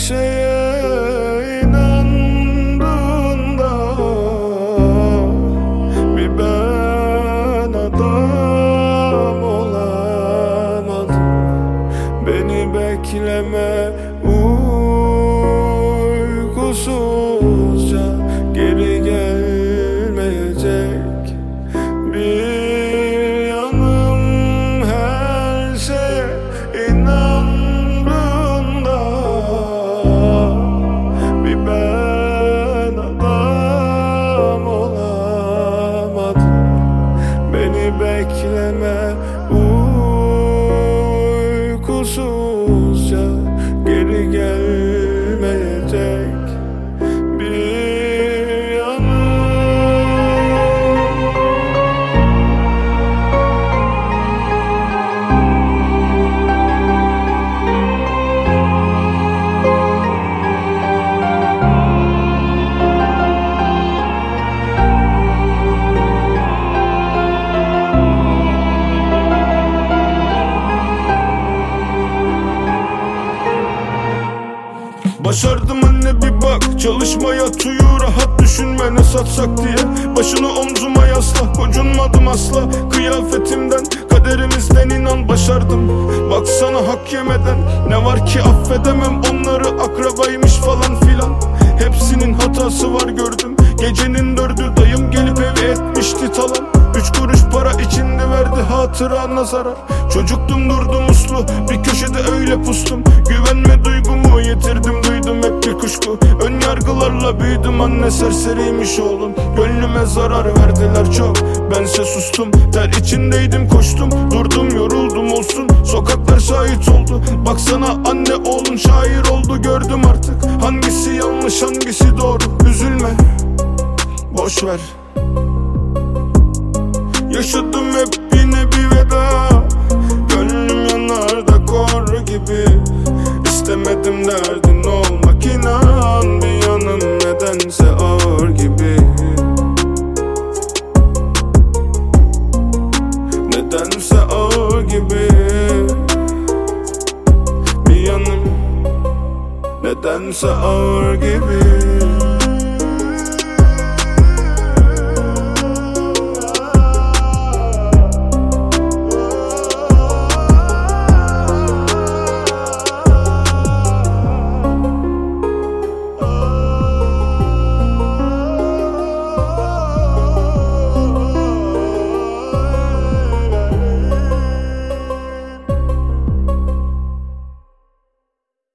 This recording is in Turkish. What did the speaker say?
şeye inandığında Bir ben adam olamadım. Beni bekleme uykusuzca bekleme Başardım anne bir bak. Çalışmaya tuyu rahat düşünme ne satsak diye. Başını omzuma yasla Gocunmadım asla. Kıyafetimden kaderimizden inan başardım. Baksana hak yemeden Ne var ki affedemem. Onları Akrabaymış falan filan. Hepsinin hatası var gördüm. Gecenin dördü dayım gelip evi etmişti talan. Üç kuruş para içinde verdi hatıra zarar Çocuktum durdum uslu. Bir köşede öyle pustum kuşku Ön yargılarla büyüdüm anne serseriymiş oğlum. Gönlüme zarar verdiler çok. Bense sustum ter içindeydim koştum. Durdum yoruldum olsun. Sokaklar şahit oldu. Baksana anne oğlun şair oldu. Gördüm artık Hangisi yanlış hangisi doğru. Üzülme Boş ver. Yaşadım hep yine bir veda. Gönlüm yanarda kor gibi. İstemedim derdin olmak inan Bir yanım nedense ağır gibi. Nedense ağır gibi. Bir yanım nedense ağır gibi